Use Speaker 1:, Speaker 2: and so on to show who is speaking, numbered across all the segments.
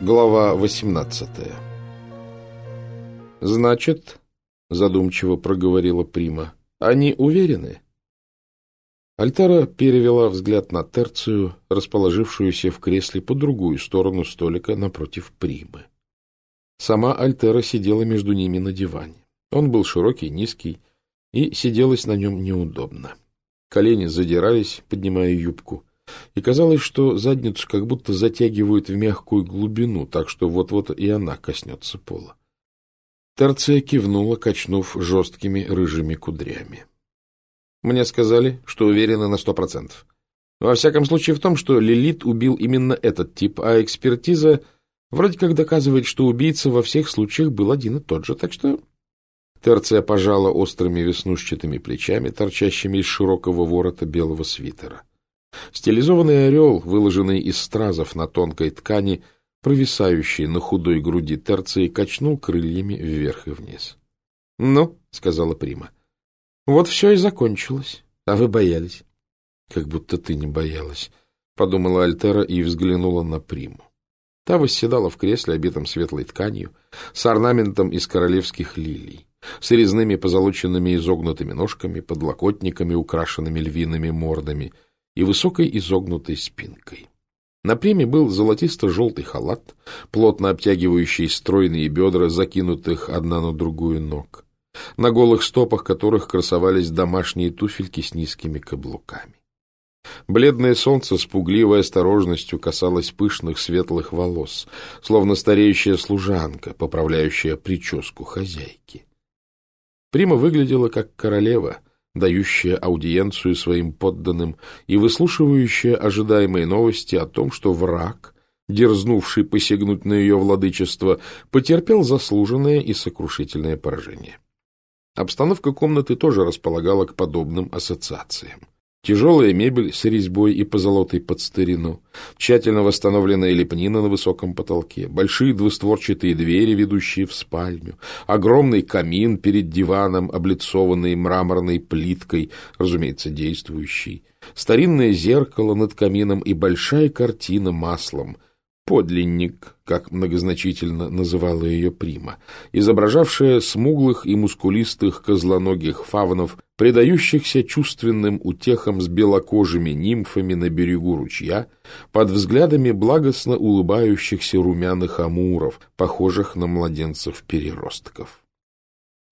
Speaker 1: Глава 18 «Значит, — задумчиво проговорила Прима, — они уверены?» Альтара перевела взгляд на Терцию, расположившуюся в кресле по другую сторону столика напротив Примы. Сама Альтера сидела между ними на диване. Он был широкий, низкий, и сиделось на нем неудобно. Колени задирались, поднимая юбку и казалось, что задницу как будто затягивают в мягкую глубину, так что вот-вот и она коснется пола. Терция кивнула, качнув жесткими рыжими кудрями. Мне сказали, что уверены на сто процентов. Во всяком случае в том, что Лилит убил именно этот тип, а экспертиза вроде как доказывает, что убийца во всех случаях был один и тот же, так что... Терция пожала острыми веснушчатыми плечами, торчащими из широкого ворота белого свитера. Стилизованный орел, выложенный из стразов на тонкой ткани, провисающий на худой груди терции, качнул крыльями вверх и вниз. — Ну, — сказала Прима, — вот все и закончилось, а вы боялись. — Как будто ты не боялась, — подумала Альтера и взглянула на Приму. Та восседала в кресле, обитом светлой тканью, с орнаментом из королевских лилий, с резными позолоченными изогнутыми ножками, подлокотниками, украшенными львиными мордами — и высокой изогнутой спинкой. На приме был золотисто-желтый халат, плотно обтягивающий стройные бедра, закинутых одна на другую ног, на голых стопах которых красовались домашние туфельки с низкими каблуками. Бледное солнце с пугливой осторожностью касалось пышных светлых волос, словно стареющая служанка, поправляющая прическу хозяйки. Прима выглядела как королева, дающая аудиенцию своим подданным и выслушивающая ожидаемые новости о том, что враг, дерзнувший посягнуть на ее владычество, потерпел заслуженное и сокрушительное поражение. Обстановка комнаты тоже располагала к подобным ассоциациям. Тяжелая мебель с резьбой и позолотой под старину, тщательно восстановленная лепнина на высоком потолке, большие двустворчатые двери, ведущие в спальню, огромный камин перед диваном, облицованный мраморной плиткой, разумеется, действующий, старинное зеркало над камином и большая картина маслом, подлинник, как многозначительно называла ее прима, изображавшая смуглых и мускулистых козлоногих фавнов, предающихся чувственным утехам с белокожими нимфами на берегу ручья, под взглядами благостно улыбающихся румяных амуров, похожих на младенцев-переростков.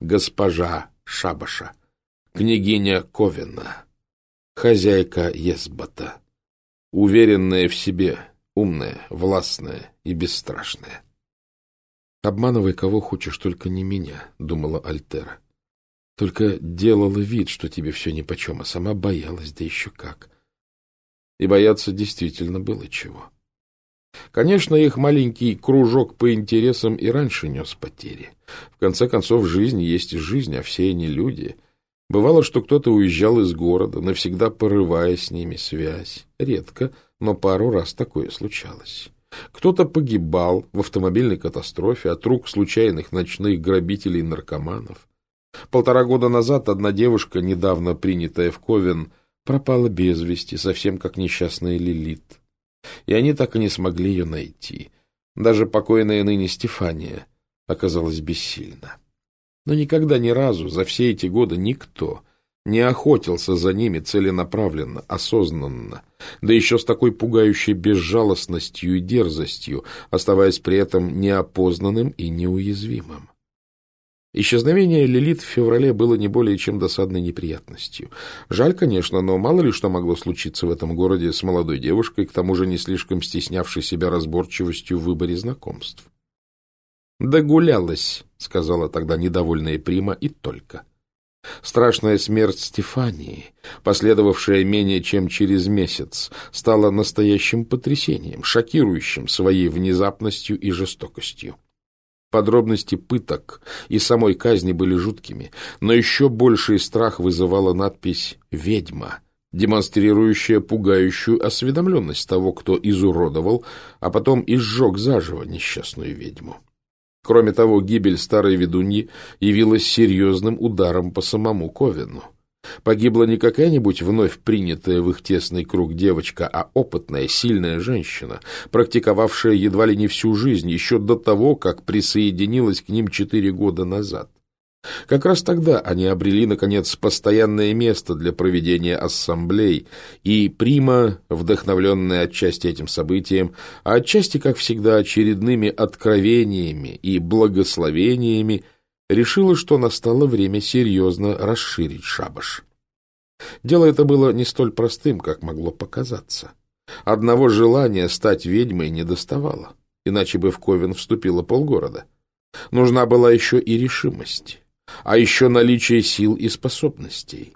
Speaker 1: Госпожа Шабаша, княгиня Ковина, хозяйка Есбата, уверенная в себе — Умная, властная и бесстрашная. «Обманывай кого хочешь, только не меня», — думала Альтера. «Только делала вид, что тебе все нипочем, а сама боялась, да еще как». И бояться действительно было чего. Конечно, их маленький кружок по интересам и раньше нес потери. В конце концов, жизнь есть жизнь, а все они люди. Бывало, что кто-то уезжал из города, навсегда порывая с ними связь. Редко, но пару раз такое случалось. Кто-то погибал в автомобильной катастрофе от рук случайных ночных грабителей-наркоманов. Полтора года назад одна девушка, недавно принятая в Ковен, пропала без вести, совсем как несчастная Лилит. И они так и не смогли ее найти. Даже покойная ныне Стефания оказалась бессильна. Но никогда ни разу за все эти годы никто не охотился за ними целенаправленно, осознанно, да еще с такой пугающей безжалостностью и дерзостью, оставаясь при этом неопознанным и неуязвимым. Исчезновение Лилит в феврале было не более чем досадной неприятностью. Жаль, конечно, но мало ли что могло случиться в этом городе с молодой девушкой, к тому же не слишком стеснявшей себя разборчивостью в выборе знакомств. «Догулялась», — сказала тогда недовольная Прима, и только. — Страшная смерть Стефании, последовавшая менее чем через месяц, стала настоящим потрясением, шокирующим своей внезапностью и жестокостью. Подробности пыток и самой казни были жуткими, но еще больший страх вызывала надпись «Ведьма», демонстрирующая пугающую осведомленность того, кто изуродовал, а потом изжег заживо несчастную ведьму. Кроме того, гибель старой ведуньи явилась серьезным ударом по самому Ковину. Погибла не какая-нибудь вновь принятая в их тесный круг девочка, а опытная, сильная женщина, практиковавшая едва ли не всю жизнь, еще до того, как присоединилась к ним четыре года назад. Как раз тогда они обрели, наконец, постоянное место для проведения ассамблей, и Прима, вдохновленная отчасти этим событием, а отчасти, как всегда, очередными откровениями и благословениями, решила, что настало время серьезно расширить шабаш. Дело это было не столь простым, как могло показаться. Одного желания стать ведьмой не доставало, иначе бы в Ковен вступило полгорода. Нужна была еще и решимость, а еще наличие сил и способностей.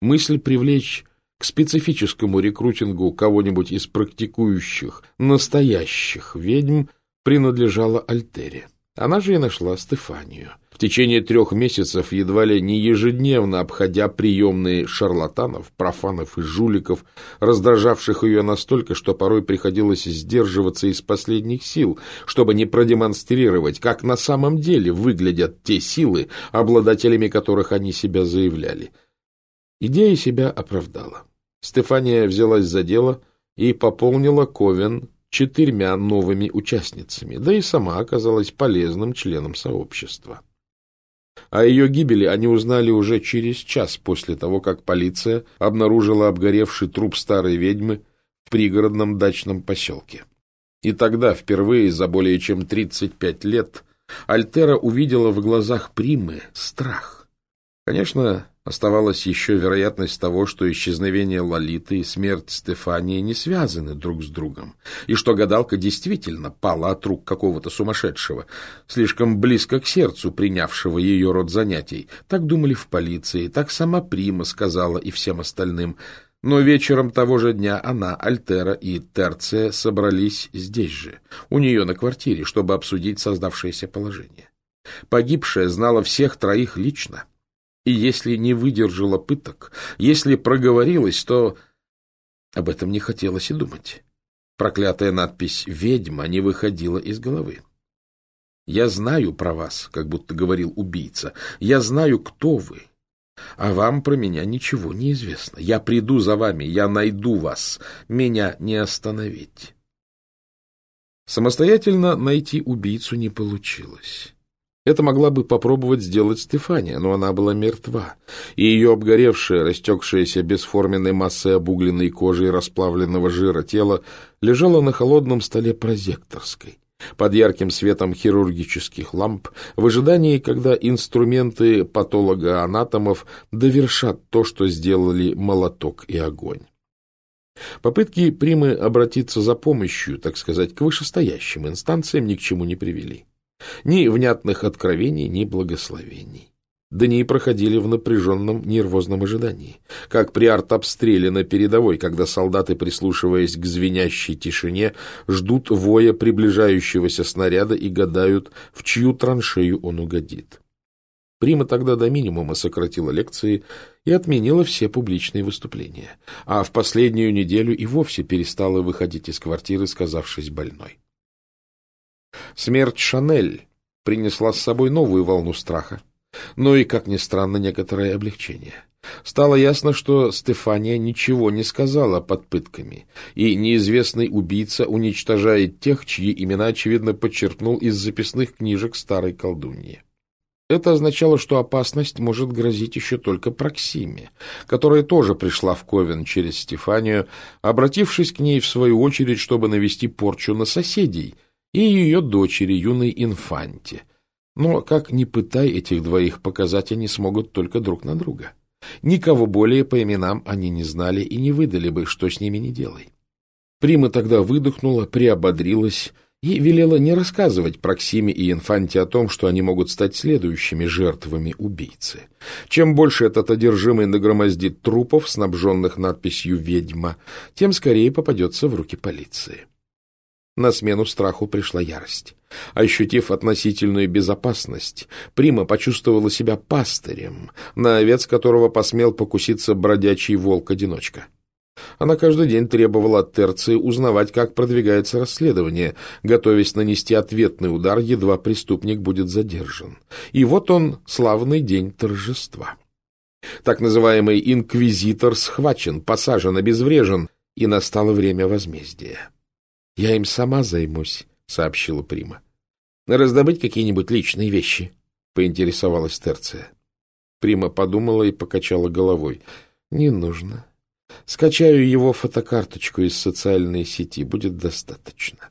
Speaker 1: Мысль привлечь к специфическому рекрутингу кого-нибудь из практикующих, настоящих ведьм принадлежала Альтере. Она же и нашла Стефанию — в течение трех месяцев, едва ли не ежедневно обходя приемные шарлатанов, профанов и жуликов, раздражавших ее настолько, что порой приходилось сдерживаться из последних сил, чтобы не продемонстрировать, как на самом деле выглядят те силы, обладателями которых они себя заявляли. Идея себя оправдала. Стефания взялась за дело и пополнила Ковен четырьмя новыми участницами, да и сама оказалась полезным членом сообщества. О ее гибели они узнали уже через час после того, как полиция обнаружила обгоревший труп старой ведьмы в пригородном дачном поселке. И тогда, впервые за более чем 35 лет, Альтера увидела в глазах Примы страх. Конечно, Оставалась еще вероятность того, что исчезновение Лолиты и смерть Стефании не связаны друг с другом, и что гадалка действительно пала от рук какого-то сумасшедшего, слишком близко к сердцу принявшего ее род занятий. Так думали в полиции, так сама Прима сказала и всем остальным. Но вечером того же дня она, Альтера и Терция собрались здесь же, у нее на квартире, чтобы обсудить создавшееся положение. Погибшая знала всех троих лично — и если не выдержала пыток, если проговорилась, то об этом не хотелось и думать. Проклятая надпись «Ведьма» не выходила из головы. «Я знаю про вас», — как будто говорил убийца. «Я знаю, кто вы. А вам про меня ничего не известно. Я приду за вами, я найду вас. Меня не остановить». Самостоятельно найти убийцу не получилось. Это могла бы попробовать сделать Стефания, но она была мертва, и ее обгоревшее, растекшееся бесформенной массой обугленной кожи и расплавленного жира тело лежало на холодном столе прозекторской, под ярким светом хирургических ламп, в ожидании, когда инструменты патолога-анатомов довершат то, что сделали молоток и огонь. Попытки Примы обратиться за помощью, так сказать, к вышестоящим инстанциям ни к чему не привели. Ни внятных откровений, ни благословений. Дни проходили в напряженном нервозном ожидании, как при артобстреле на передовой, когда солдаты, прислушиваясь к звенящей тишине, ждут воя приближающегося снаряда и гадают, в чью траншею он угодит. Прима тогда до минимума сократила лекции и отменила все публичные выступления, а в последнюю неделю и вовсе перестала выходить из квартиры, сказавшись больной. Смерть Шанель принесла с собой новую волну страха, но и, как ни странно, некоторое облегчение. Стало ясно, что Стефания ничего не сказала под пытками, и неизвестный убийца уничтожает тех, чьи имена, очевидно, подчеркнул из записных книжек старой колдуньи. Это означало, что опасность может грозить еще только Проксиме, которая тоже пришла в Ковен через Стефанию, обратившись к ней в свою очередь, чтобы навести порчу на соседей, и ее дочери, юной инфанте. Но, как ни пытай этих двоих показать, они смогут только друг на друга. Никого более по именам они не знали и не выдали бы, что с ними не делай. Прима тогда выдохнула, приободрилась и велела не рассказывать Проксиме и Инфанте о том, что они могут стать следующими жертвами убийцы. Чем больше этот одержимый нагромоздит трупов, снабженных надписью «Ведьма», тем скорее попадется в руки полиции. На смену страху пришла ярость. Ощутив относительную безопасность, Прима почувствовала себя пастырем, на овец которого посмел покуситься бродячий волк-одиночка. Она каждый день требовала от Терции узнавать, как продвигается расследование, готовясь нанести ответный удар, едва преступник будет задержан. И вот он, славный день торжества. Так называемый инквизитор схвачен, посажен, обезврежен, и настало время возмездия. — Я им сама займусь, — сообщила Прима. — Раздобыть какие-нибудь личные вещи, — поинтересовалась Терция. Прима подумала и покачала головой. — Не нужно. Скачаю его фотокарточку из социальной сети, будет достаточно.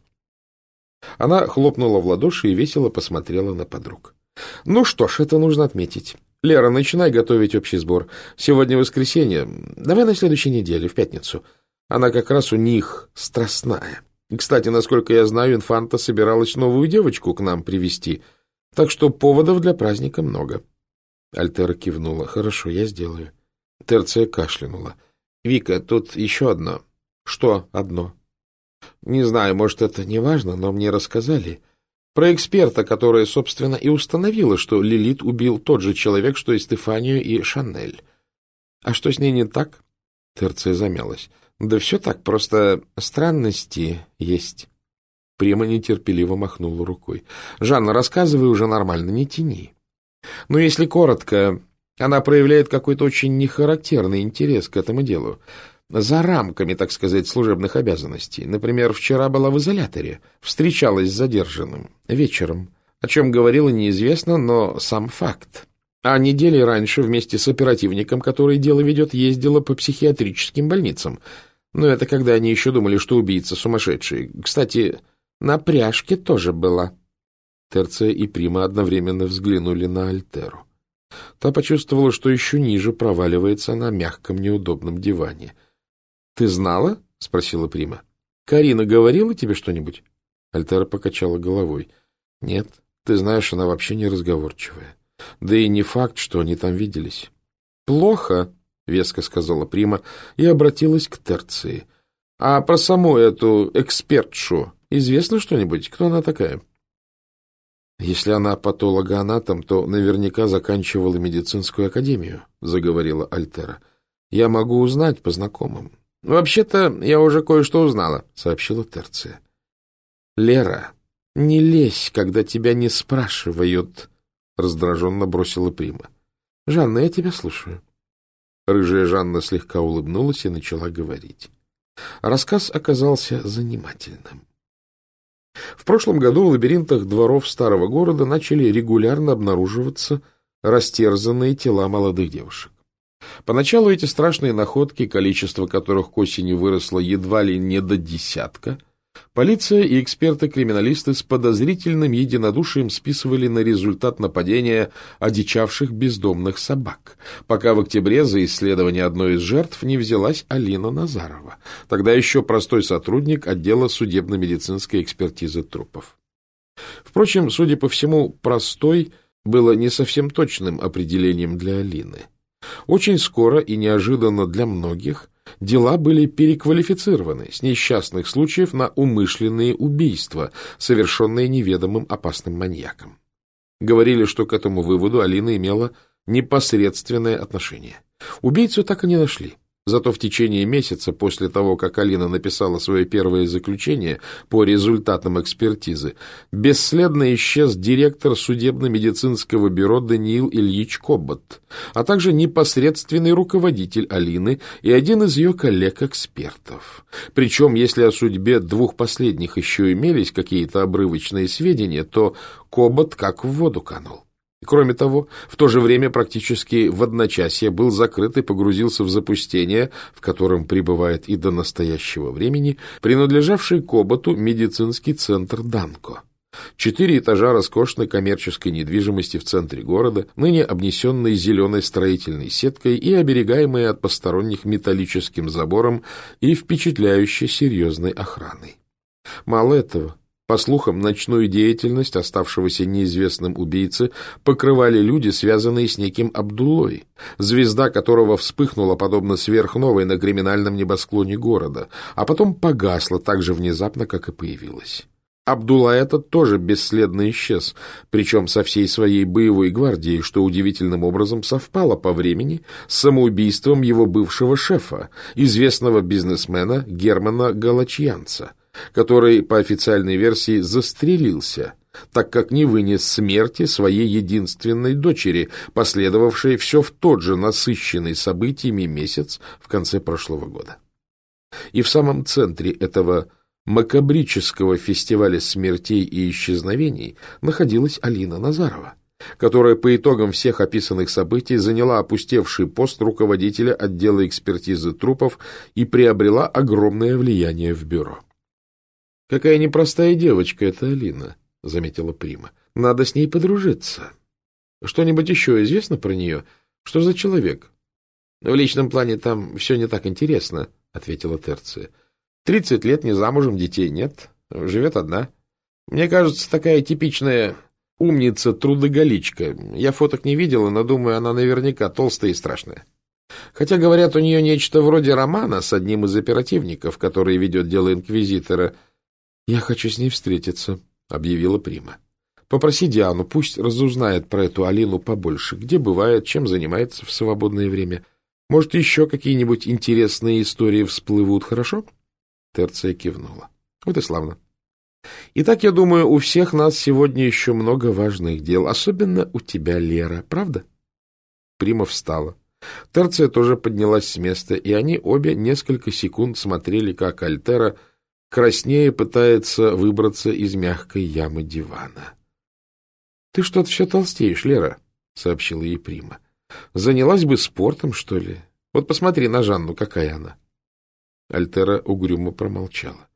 Speaker 1: Она хлопнула в ладоши и весело посмотрела на подруг. — Ну что ж, это нужно отметить. Лера, начинай готовить общий сбор. Сегодня воскресенье. Давай на следующей неделе, в пятницу. Она как раз у них страстная. Кстати, насколько я знаю, инфанта собиралась новую девочку к нам привести, так что поводов для праздника много. Альтера кивнула. Хорошо, я сделаю. Терция кашлянула. Вика, тут еще одно. Что одно? Не знаю, может, это не важно, но мне рассказали. Про эксперта, которая, собственно, и установила, что Лилит убил тот же человек, что и Стефанию и Шанель. А что с ней не так? Терция замялась. Да все так, просто странности есть. Прима нетерпеливо махнула рукой. Жанна, рассказывай уже нормально, не тяни. Но если коротко, она проявляет какой-то очень нехарактерный интерес к этому делу за рамками, так сказать, служебных обязанностей. Например, вчера была в изоляторе, встречалась с задержанным вечером, о чем говорила неизвестно, но сам факт. А недели раньше вместе с оперативником, который дело ведет, ездила по психиатрическим больницам. Но это когда они еще думали, что убийца сумасшедший. Кстати, на пряжке тоже была. Терция и Прима одновременно взглянули на Альтеру. Та почувствовала, что еще ниже проваливается на мягком неудобном диване —— Ты знала? — спросила Прима. — Карина говорила тебе что-нибудь? Альтера покачала головой. — Нет, ты знаешь, она вообще не разговорчивая. Да и не факт, что они там виделись. — Плохо, — веско сказала Прима и обратилась к Терции. — А про саму эту экспертшу известно что-нибудь? Кто она такая? — Если она патологоанатом, то наверняка заканчивала медицинскую академию, — заговорила Альтера. — Я могу узнать по знакомым. — Вообще-то я уже кое-что узнала, — сообщила Терция. — Лера, не лезь, когда тебя не спрашивают, — раздраженно бросила Прима. — Жанна, я тебя слушаю. Рыжая Жанна слегка улыбнулась и начала говорить. Рассказ оказался занимательным. В прошлом году в лабиринтах дворов старого города начали регулярно обнаруживаться растерзанные тела молодых девушек. Поначалу эти страшные находки, количество которых к осени выросло едва ли не до десятка, полиция и эксперты-криминалисты с подозрительным единодушием списывали на результат нападения одичавших бездомных собак, пока в октябре за исследование одной из жертв не взялась Алина Назарова, тогда еще простой сотрудник отдела судебно-медицинской экспертизы трупов. Впрочем, судя по всему, «простой» было не совсем точным определением для Алины – очень скоро и неожиданно для многих дела были переквалифицированы с несчастных случаев на умышленные убийства, совершенные неведомым опасным маньяком. Говорили, что к этому выводу Алина имела непосредственное отношение. Убийцу так и не нашли. Зато в течение месяца после того, как Алина написала свое первое заключение по результатам экспертизы, бесследно исчез директор судебно-медицинского бюро Даниил Ильич Кобот, а также непосредственный руководитель Алины и один из ее коллег-экспертов. Причем, если о судьбе двух последних еще имелись какие-то обрывочные сведения, то Кобот как в воду канул. Кроме того, в то же время практически в одночасье был закрыт и погрузился в запустение, в котором пребывает и до настоящего времени, принадлежавший Коботу медицинский центр «Данко». Четыре этажа роскошной коммерческой недвижимости в центре города, ныне обнесенные зеленой строительной сеткой и оберегаемые от посторонних металлическим забором и впечатляюще серьезной охраной. Мало этого, по слухам, ночную деятельность оставшегося неизвестным убийцы покрывали люди, связанные с неким Абдулой, звезда которого вспыхнула подобно сверхновой на криминальном небосклоне города, а потом погасла так же внезапно, как и появилась. Абдулла этот тоже бесследно исчез, причем со всей своей боевой гвардией, что удивительным образом совпало по времени с самоубийством его бывшего шефа, известного бизнесмена Германа Галачьянца — который, по официальной версии, застрелился, так как не вынес смерти своей единственной дочери, последовавшей все в тот же насыщенный событиями месяц в конце прошлого года. И в самом центре этого макабрического фестиваля смертей и исчезновений находилась Алина Назарова, которая по итогам всех описанных событий заняла опустевший пост руководителя отдела экспертизы трупов и приобрела огромное влияние в бюро. — Какая непростая девочка эта Алина, — заметила Прима. — Надо с ней подружиться. Что-нибудь еще известно про нее? Что за человек? — В личном плане там все не так интересно, — ответила Терция. — Тридцать лет не замужем, детей нет, живет одна. Мне кажется, такая типичная умница-трудоголичка. Я фоток не видела, но думаю, она наверняка толстая и страшная. Хотя, говорят, у нее нечто вроде романа с одним из оперативников, который ведет дело инквизитора — «Я хочу с ней встретиться», — объявила Прима. «Попроси Диану, пусть разузнает про эту Алину побольше, где бывает, чем занимается в свободное время. Может, еще какие-нибудь интересные истории всплывут, хорошо?» Терция кивнула. «Вот и славно. Итак, я думаю, у всех нас сегодня еще много важных дел, особенно у тебя, Лера, правда?» Прима встала. Терция тоже поднялась с места, и они обе несколько секунд смотрели, как Альтера — краснее пытается выбраться из мягкой ямы дивана. — Ты что-то все толстеешь, Лера, — сообщила ей Прима. — Занялась бы спортом, что ли? Вот посмотри на Жанну, какая она. Альтера угрюмо промолчала.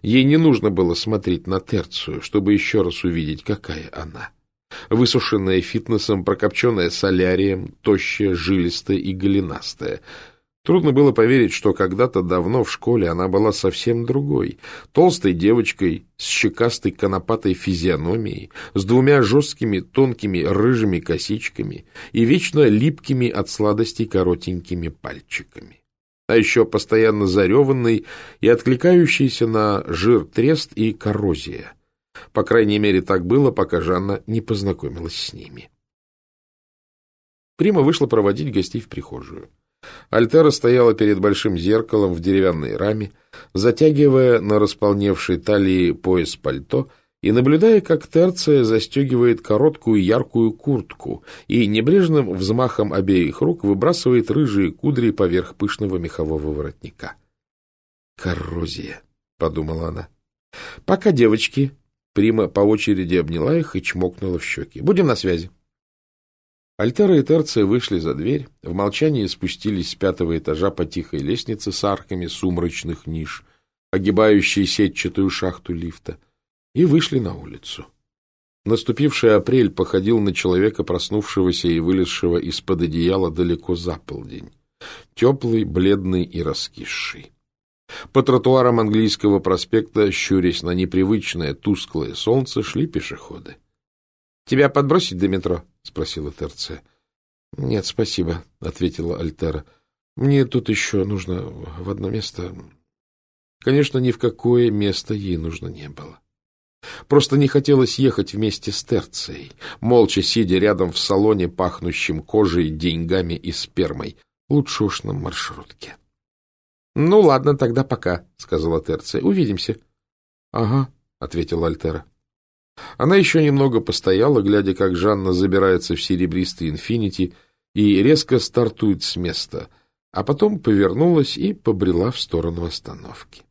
Speaker 1: Ей не нужно было смотреть на терцию, чтобы еще раз увидеть, какая она. Высушенная фитнесом, прокопченная солярием, тощая, жилистая и голенастая — Трудно было поверить, что когда-то давно в школе она была совсем другой, толстой девочкой с щекастой конопатой физиономией, с двумя жесткими тонкими рыжими косичками и вечно липкими от сладостей коротенькими пальчиками. А еще постоянно зареванной и откликающейся на жир трест и коррозия. По крайней мере, так было, пока Жанна не познакомилась с ними. Прима вышла проводить гостей в прихожую. Альтера стояла перед большим зеркалом в деревянной раме, затягивая на располневшей талии пояс пальто и наблюдая, как Терция застегивает короткую яркую куртку и небрежным взмахом обеих рук выбрасывает рыжие кудри поверх пышного мехового воротника. «Коррозия», — подумала она. «Пока, девочки». Прима по очереди обняла их и чмокнула в щеки. «Будем на связи». Альтера и Терция вышли за дверь, в молчании спустились с пятого этажа по тихой лестнице с арками сумрачных ниш, огибающей сетчатую шахту лифта, и вышли на улицу. Наступивший апрель походил на человека, проснувшегося и вылезшего из-под одеяла далеко за полдень. Теплый, бледный и раскисший. По тротуарам английского проспекта, щурясь на непривычное тусклое солнце, шли пешеходы. — Тебя подбросить до метро? — спросила Терция. — Нет, спасибо, — ответила Альтера. — Мне тут еще нужно в одно место. Конечно, ни в какое место ей нужно не было. Просто не хотелось ехать вместе с Терцией, молча сидя рядом в салоне, пахнущем кожей, деньгами и спермой. Лучше уж на маршрутке. — Ну, ладно, тогда пока, — сказала Терция. — Увидимся. — Ага, — ответила Альтера. Она еще немного постояла, глядя, как Жанна забирается в серебристый инфинити и резко стартует с места, а потом повернулась и побрела в сторону остановки.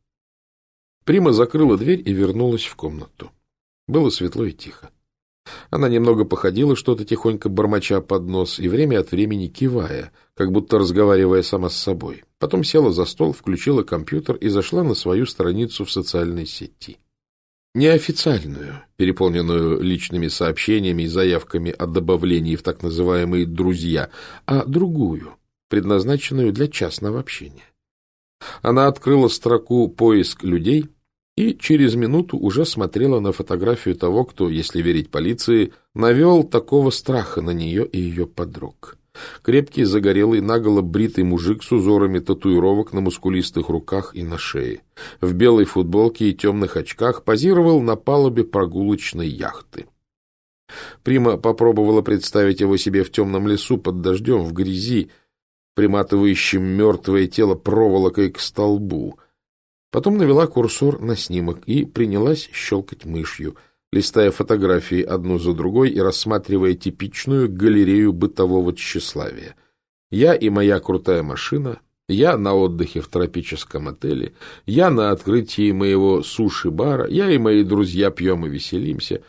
Speaker 1: Прима закрыла дверь и вернулась в комнату. Было светло и тихо. Она немного походила, что-то тихонько бормоча под нос и время от времени кивая, как будто разговаривая сама с собой. Потом села за стол, включила компьютер и зашла на свою страницу в социальной сети. Неофициальную, переполненную личными сообщениями и заявками о добавлении в так называемые «друзья», а другую, предназначенную для частного общения. Она открыла строку «Поиск людей» и через минуту уже смотрела на фотографию того, кто, если верить полиции, навел такого страха на нее и ее подруг. Крепкий, загорелый, наголо бритый мужик с узорами татуировок на мускулистых руках и на шее. В белой футболке и темных очках позировал на палубе прогулочной яхты. Прима попробовала представить его себе в темном лесу под дождем, в грязи, приматывающим мертвое тело проволокой к столбу. Потом навела курсор на снимок и принялась щелкать мышью. Листая фотографии одну за другой и рассматривая типичную галерею бытового тщеславия. Я и моя крутая машина, я на отдыхе в тропическом отеле, я на открытии моего суши-бара, я и мои друзья пьем и веселимся.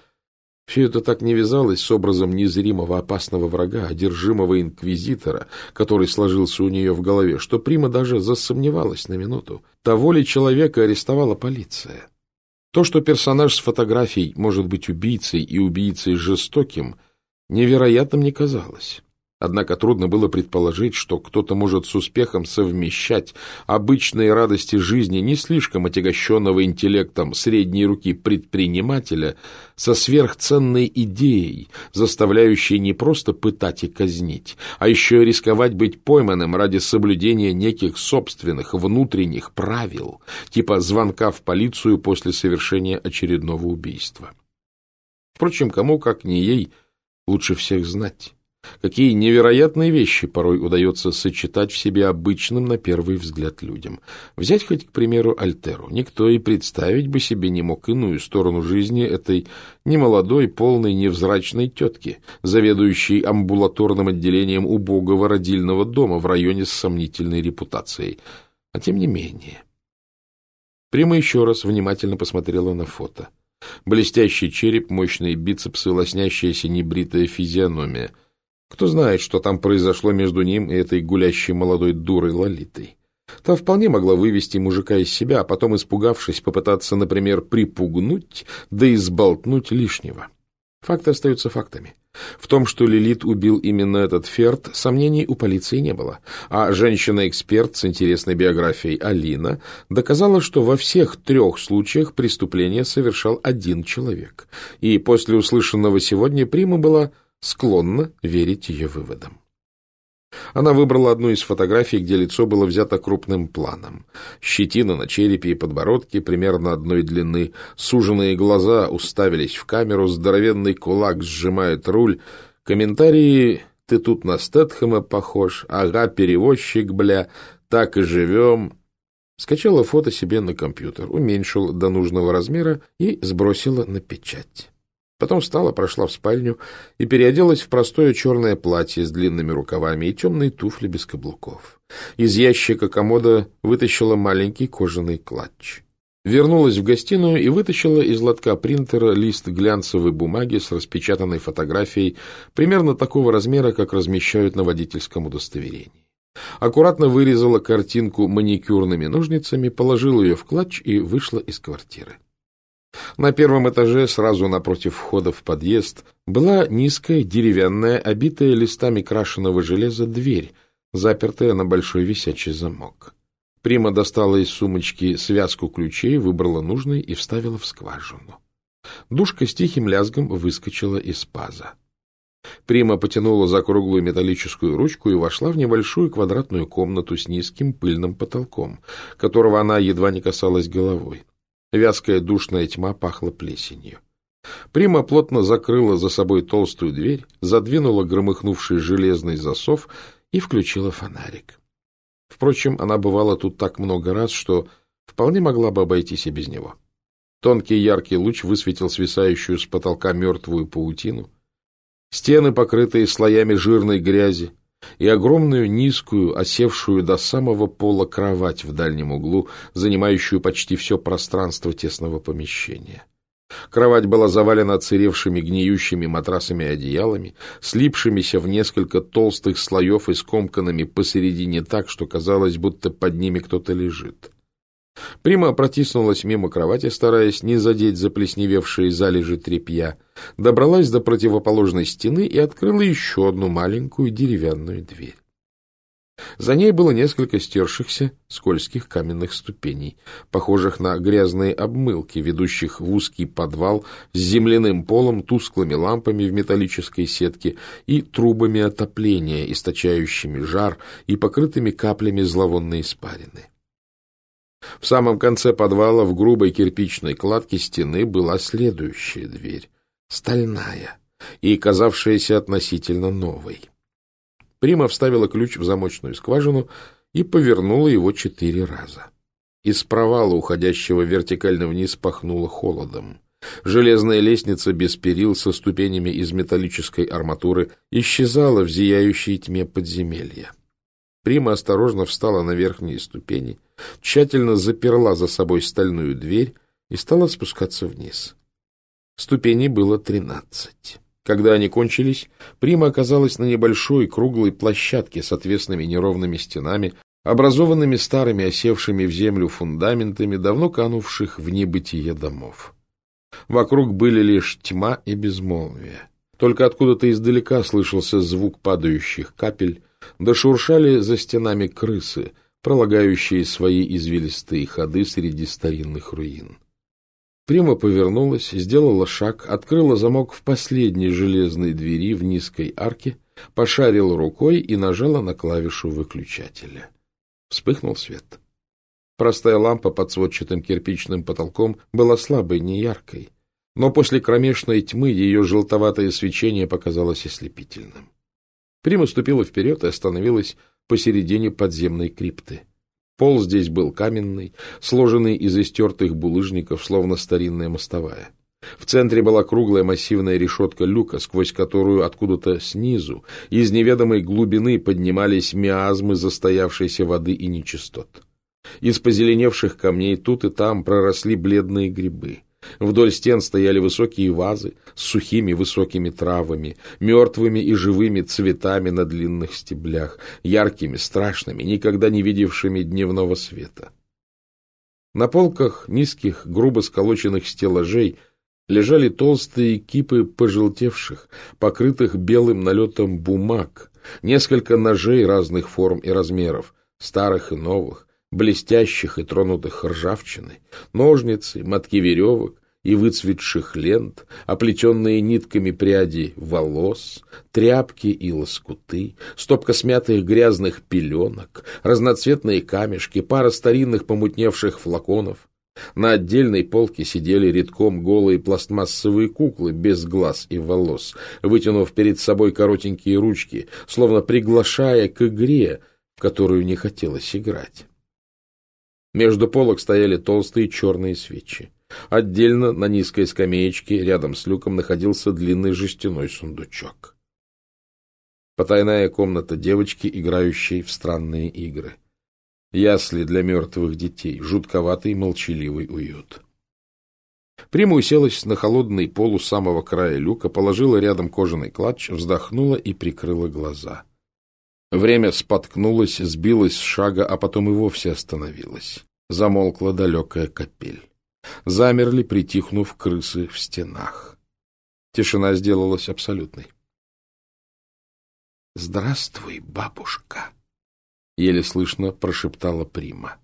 Speaker 1: Все это так не вязалось с образом незримого опасного врага, одержимого инквизитора, который сложился у нее в голове, что Прима даже засомневалась на минуту. Того ли человека арестовала полиция? То, что персонаж с фотографией может быть убийцей и убийцей жестоким, невероятным не казалось. Однако трудно было предположить, что кто-то может с успехом совмещать обычные радости жизни не слишком отягощенного интеллектом средней руки предпринимателя со сверхценной идеей, заставляющей не просто пытать и казнить, а еще и рисковать быть пойманным ради соблюдения неких собственных внутренних правил, типа звонка в полицию после совершения очередного убийства. Впрочем, кому, как не ей, лучше всех знать Какие невероятные вещи порой удается сочетать в себе обычным на первый взгляд людям. Взять хоть, к примеру, Альтеру. Никто и представить бы себе не мог иную сторону жизни этой немолодой, полной, невзрачной тетки, заведующей амбулаторным отделением убогого родильного дома в районе с сомнительной репутацией. А тем не менее... Прима еще раз внимательно посмотрела на фото. Блестящий череп, мощные бицепсы, лоснящаяся небритая физиономия — кто знает, что там произошло между ним и этой гулящей молодой дурой Лолитой. Та вполне могла вывести мужика из себя, а потом, испугавшись, попытаться, например, припугнуть, да и сболтнуть лишнего. Факты остаются фактами. В том, что Лилит убил именно этот Ферд, сомнений у полиции не было. А женщина-эксперт с интересной биографией Алина доказала, что во всех трех случаях преступление совершал один человек. И после услышанного сегодня Прима была склонна верить ее выводам. Она выбрала одну из фотографий, где лицо было взято крупным планом. Щетина на черепе и подбородке примерно одной длины, суженные глаза уставились в камеру, здоровенный кулак сжимает руль. Комментарии «Ты тут на Стэтхэма похож», «Ага, перевозчик, бля», «Так и живем». Скачала фото себе на компьютер, уменьшила до нужного размера и сбросила на печать. Потом встала, прошла в спальню и переоделась в простое черное платье с длинными рукавами и темные туфли без каблуков. Из ящика комода вытащила маленький кожаный клатч. Вернулась в гостиную и вытащила из лотка принтера лист глянцевой бумаги с распечатанной фотографией примерно такого размера, как размещают на водительском удостоверении. Аккуратно вырезала картинку маникюрными ножницами, положила ее в клатч и вышла из квартиры. На первом этаже, сразу напротив входа в подъезд, была низкая, деревянная, обитая листами крашеного железа дверь, запертая на большой висячий замок. Прима достала из сумочки связку ключей, выбрала нужный и вставила в скважину. Душка с тихим лязгом выскочила из паза. Прима потянула за круглую металлическую ручку и вошла в небольшую квадратную комнату с низким пыльным потолком, которого она едва не касалась головой. Вязкая душная тьма пахла плесенью. Прима плотно закрыла за собой толстую дверь, задвинула громыхнувший железный засов и включила фонарик. Впрочем, она бывала тут так много раз, что вполне могла бы обойтись и без него. Тонкий яркий луч высветил свисающую с потолка мертвую паутину. Стены, покрытые слоями жирной грязи, и огромную низкую, осевшую до самого пола кровать в дальнем углу, занимающую почти все пространство тесного помещения. Кровать была завалена оцаревшими гниющими матрасами и одеялами, слипшимися в несколько толстых слоев и скомканными посередине так, что казалось, будто под ними кто-то лежит. Прима протиснулась мимо кровати, стараясь не задеть заплесневевшие залежи тряпья, добралась до противоположной стены и открыла еще одну маленькую деревянную дверь. За ней было несколько стершихся скользких каменных ступеней, похожих на грязные обмылки, ведущих в узкий подвал с земляным полом, тусклыми лампами в металлической сетке и трубами отопления, источающими жар и покрытыми каплями зловонной испарины. В самом конце подвала в грубой кирпичной кладке стены была следующая дверь, стальная и казавшаяся относительно новой. Прима вставила ключ в замочную скважину и повернула его четыре раза. Из провала, уходящего вертикально вниз, пахнуло холодом. Железная лестница без перил со ступенями из металлической арматуры исчезала в зияющей тьме подземелья. Прима осторожно встала на верхние ступени, тщательно заперла за собой стальную дверь и стала спускаться вниз. Ступеней было тринадцать. Когда они кончились, Прима оказалась на небольшой круглой площадке с отвесными неровными стенами, образованными старыми осевшими в землю фундаментами давно канувших в небытие домов. Вокруг были лишь тьма и безмолвие. Только откуда-то издалека слышался звук падающих капель, да шуршали за стенами крысы, пролагающие свои извилистые ходы среди старинных руин. Прима повернулась, сделала шаг, открыла замок в последней железной двери в низкой арке, пошарила рукой и нажала на клавишу выключателя. Вспыхнул свет. Простая лампа под сводчатым кирпичным потолком была слабой, неяркой, но после кромешной тьмы ее желтоватое свечение показалось ослепительным. Прима ступила вперед и остановилась посередине подземной крипты. Пол здесь был каменный, сложенный из истертых булыжников, словно старинная мостовая. В центре была круглая массивная решетка люка, сквозь которую откуда-то снизу, из неведомой глубины поднимались миазмы застоявшейся воды и нечистот. Из позеленевших камней тут и там проросли бледные грибы. Вдоль стен стояли высокие вазы с сухими высокими травами, мертвыми и живыми цветами на длинных стеблях, яркими, страшными, никогда не видевшими дневного света. На полках низких, грубо сколоченных стеллажей лежали толстые кипы пожелтевших, покрытых белым налетом бумаг, несколько ножей разных форм и размеров, старых и новых, блестящих и тронутых ржавчиной, ножницы, мотки веревок и выцветших лент, оплетенные нитками пряди волос, тряпки и лоскуты, стопка смятых грязных пеленок, разноцветные камешки, пара старинных помутневших флаконов. На отдельной полке сидели редком голые пластмассовые куклы без глаз и волос, вытянув перед собой коротенькие ручки, словно приглашая к игре, в которую не хотелось играть. Между полок стояли толстые черные свечи. Отдельно на низкой скамеечке рядом с люком находился длинный жестяной сундучок. Потайная комната девочки, играющей в странные игры. Ясли для мертвых детей, жутковатый молчаливый уют. Прима уселась на холодный пол у самого края люка, положила рядом кожаный клатч, вздохнула и прикрыла глаза. Время споткнулось, сбилось с шага, а потом и вовсе остановилось. Замолкла далекая капель. Замерли, притихнув крысы в стенах. Тишина сделалась абсолютной. «Здравствуй, бабушка!» — еле слышно прошептала Прима.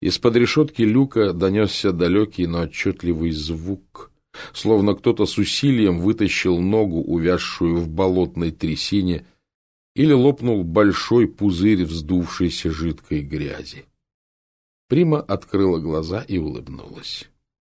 Speaker 1: Из-под решетки люка донесся далекий, но отчетливый звук, словно кто-то с усилием вытащил ногу, увязшую в болотной трясине, или лопнул большой пузырь вздувшейся жидкой грязи. Прима открыла глаза и улыбнулась.